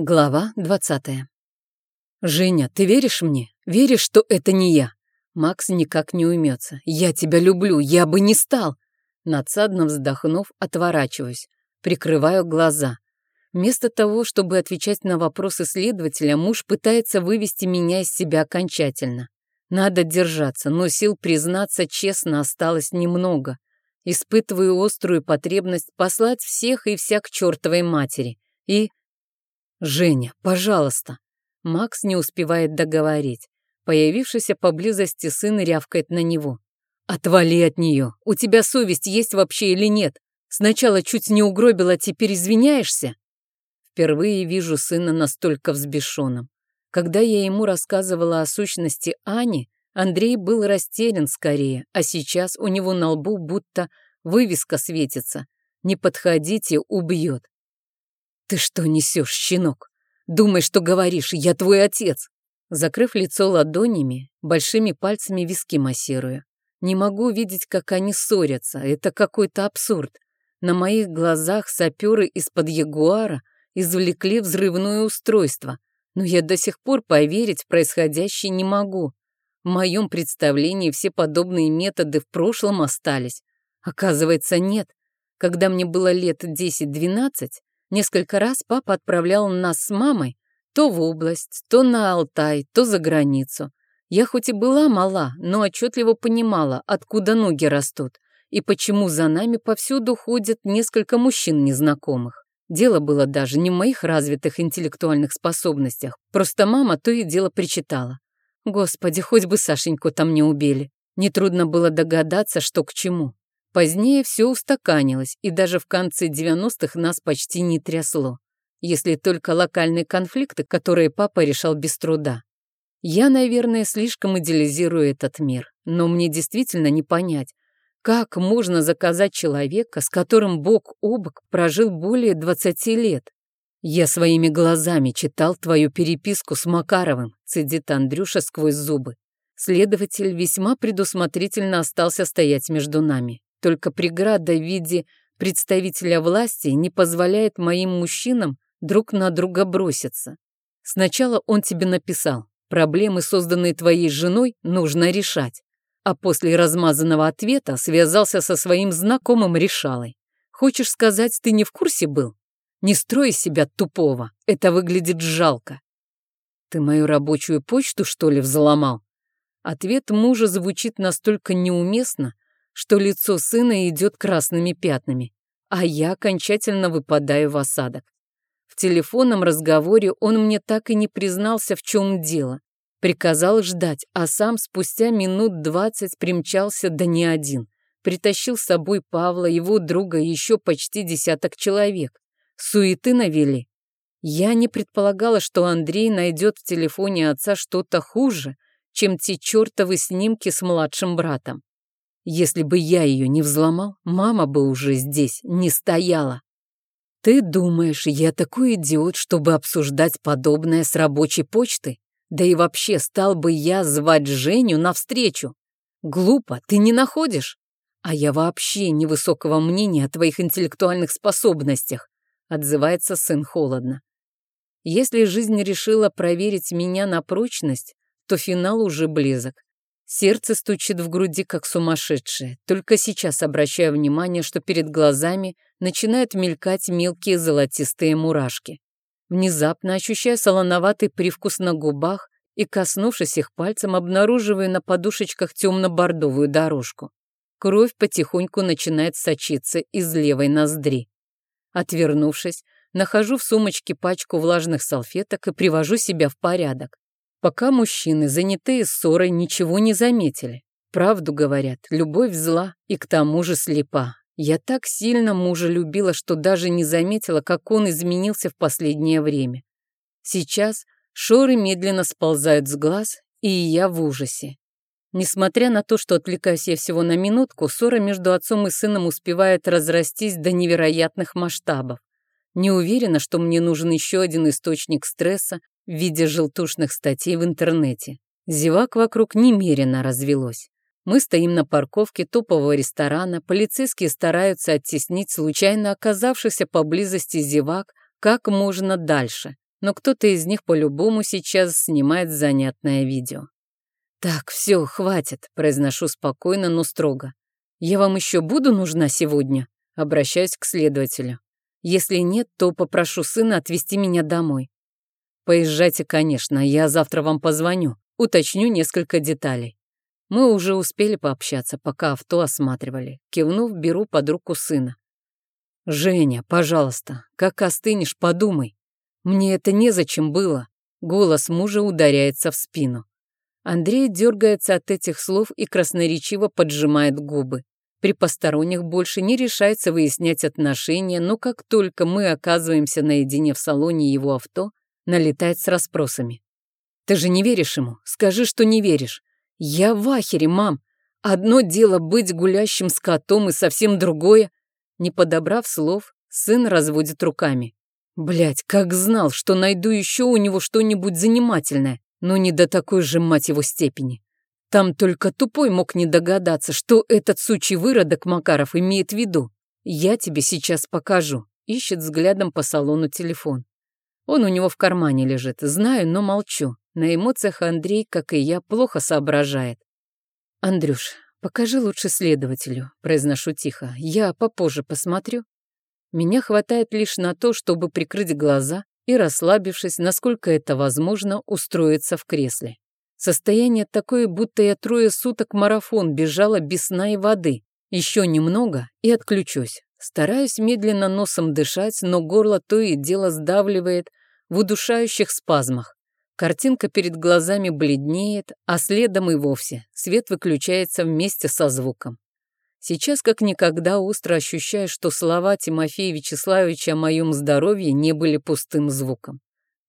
Глава двадцатая. «Женя, ты веришь мне? Веришь, что это не я?» Макс никак не уймется. «Я тебя люблю, я бы не стал!» Надсадно вздохнув, отворачиваюсь, прикрываю глаза. Вместо того, чтобы отвечать на вопросы следователя, муж пытается вывести меня из себя окончательно. Надо держаться, но сил признаться честно осталось немного. Испытываю острую потребность послать всех и вся к чертовой матери. И «Женя, пожалуйста!» Макс не успевает договорить. Появившийся поблизости сын рявкает на него. «Отвали от нее! У тебя совесть есть вообще или нет? Сначала чуть не угробила, теперь извиняешься?» Впервые вижу сына настолько взбешенным. Когда я ему рассказывала о сущности Ани, Андрей был растерян скорее, а сейчас у него на лбу будто вывеска светится. «Не подходите, убьет». «Ты что несешь, щенок? Думай, что говоришь, я твой отец!» Закрыв лицо ладонями, большими пальцами виски массирую. Не могу видеть, как они ссорятся. Это какой-то абсурд. На моих глазах саперы из-под ягуара извлекли взрывное устройство. Но я до сих пор поверить в происходящее не могу. В моем представлении все подобные методы в прошлом остались. Оказывается, нет. Когда мне было лет 10-12, Несколько раз папа отправлял нас с мамой то в область, то на Алтай, то за границу. Я хоть и была мала, но отчетливо понимала, откуда ноги растут и почему за нами повсюду ходят несколько мужчин незнакомых. Дело было даже не в моих развитых интеллектуальных способностях, просто мама то и дело причитала. Господи, хоть бы Сашеньку там не убили. Нетрудно было догадаться, что к чему. Позднее все устаканилось, и даже в конце 90-х нас почти не трясло. Если только локальные конфликты, которые папа решал без труда. Я, наверное, слишком идеализирую этот мир, но мне действительно не понять, как можно заказать человека, с которым бок о бок прожил более 20 лет. Я своими глазами читал твою переписку с Макаровым, цедит Андрюша сквозь зубы. Следователь весьма предусмотрительно остался стоять между нами. Только преграда в виде представителя власти не позволяет моим мужчинам друг на друга броситься. Сначала он тебе написал, проблемы, созданные твоей женой, нужно решать. А после размазанного ответа связался со своим знакомым решалой. Хочешь сказать, ты не в курсе был? Не строй себя тупого, это выглядит жалко. Ты мою рабочую почту, что ли, взломал? Ответ мужа звучит настолько неуместно, что лицо сына идет красными пятнами, а я окончательно выпадаю в осадок. В телефонном разговоре он мне так и не признался, в чем дело. Приказал ждать, а сам спустя минут двадцать примчался да не один. Притащил с собой Павла, его друга и еще почти десяток человек. Суеты навели. Я не предполагала, что Андрей найдет в телефоне отца что-то хуже, чем те чертовы снимки с младшим братом. Если бы я ее не взломал, мама бы уже здесь не стояла. Ты думаешь, я такой идиот, чтобы обсуждать подобное с рабочей почты? Да и вообще, стал бы я звать Женю навстречу? Глупо, ты не находишь? А я вообще невысокого мнения о твоих интеллектуальных способностях, отзывается сын холодно. Если жизнь решила проверить меня на прочность, то финал уже близок. Сердце стучит в груди, как сумасшедшее. Только сейчас обращаю внимание, что перед глазами начинают мелькать мелкие золотистые мурашки. Внезапно ощущаю солоноватый привкус на губах и, коснувшись их пальцем, обнаруживаю на подушечках темно-бордовую дорожку. Кровь потихоньку начинает сочиться из левой ноздри. Отвернувшись, нахожу в сумочке пачку влажных салфеток и привожу себя в порядок. Пока мужчины, занятые ссорой, ничего не заметили. Правду говорят, любовь зла и к тому же слепа. Я так сильно мужа любила, что даже не заметила, как он изменился в последнее время. Сейчас шоры медленно сползают с глаз, и я в ужасе. Несмотря на то, что отвлекаюсь я всего на минутку, ссора между отцом и сыном успевает разрастись до невероятных масштабов. Не уверена, что мне нужен еще один источник стресса в виде желтушных статей в интернете. Зевак вокруг немерено развелось. Мы стоим на парковке топового ресторана, полицейские стараются оттеснить случайно оказавшихся поблизости зевак как можно дальше. но кто-то из них по-любому сейчас снимает занятное видео. «Так, все, хватит», — произношу спокойно, но строго. «Я вам еще буду нужна сегодня?» — обращаюсь к следователю. «Если нет, то попрошу сына отвезти меня домой». «Поезжайте, конечно, я завтра вам позвоню, уточню несколько деталей». Мы уже успели пообщаться, пока авто осматривали. Кивнув, беру под руку сына. «Женя, пожалуйста, как остынешь, подумай. Мне это незачем было». Голос мужа ударяется в спину. Андрей дергается от этих слов и красноречиво поджимает губы. При посторонних больше не решается выяснять отношения, но как только мы оказываемся наедине в салоне его авто, налетает с расспросами. «Ты же не веришь ему? Скажи, что не веришь. Я в ахере, мам. Одно дело быть гулящим с котом и совсем другое. Не подобрав слов, сын разводит руками. Блять, как знал, что найду еще у него что-нибудь занимательное но не до такой же, мать его, степени. Там только тупой мог не догадаться, что этот сучий выродок Макаров имеет в виду. Я тебе сейчас покажу. Ищет взглядом по салону телефон. Он у него в кармане лежит. Знаю, но молчу. На эмоциях Андрей, как и я, плохо соображает. «Андрюш, покажи лучше следователю», — произношу тихо. «Я попозже посмотрю». Меня хватает лишь на то, чтобы прикрыть глаза и, расслабившись, насколько это возможно, устроиться в кресле. Состояние такое, будто я трое суток марафон бежала без сна и воды. Еще немного и отключусь. Стараюсь медленно носом дышать, но горло то и дело сдавливает в удушающих спазмах. Картинка перед глазами бледнеет, а следом и вовсе свет выключается вместе со звуком. Сейчас как никогда остро ощущаю, что слова Тимофея Вячеславовича о моем здоровье не были пустым звуком.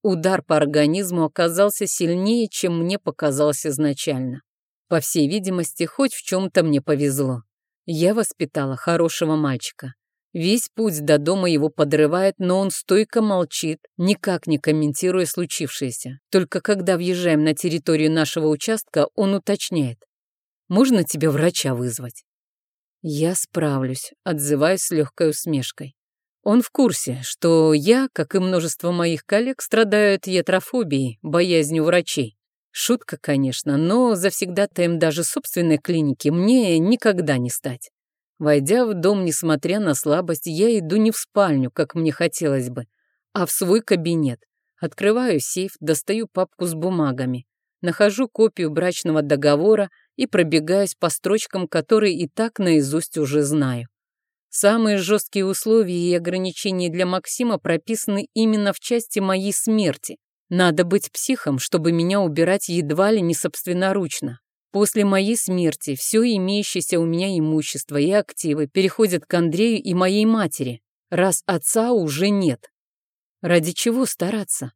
Удар по организму оказался сильнее, чем мне показалось изначально. По всей видимости, хоть в чем-то мне повезло. Я воспитала хорошего мальчика. Весь путь до дома его подрывает, но он стойко молчит, никак не комментируя случившееся. Только когда въезжаем на территорию нашего участка, он уточняет. «Можно тебе врача вызвать?» «Я справлюсь», — отзываюсь с легкой усмешкой. Он в курсе, что я, как и множество моих коллег, страдаю от ятрофобии, боязнью врачей. Шутка, конечно, но завсегдатаем даже собственной клиники мне никогда не стать. Войдя в дом, несмотря на слабость, я иду не в спальню, как мне хотелось бы, а в свой кабинет. Открываю сейф, достаю папку с бумагами, нахожу копию брачного договора и пробегаюсь по строчкам, которые и так наизусть уже знаю. Самые жесткие условия и ограничения для Максима прописаны именно в части моей смерти. Надо быть психом, чтобы меня убирать едва ли не собственноручно. После моей смерти все имеющееся у меня имущество и активы переходят к Андрею и моей матери, раз отца уже нет. Ради чего стараться?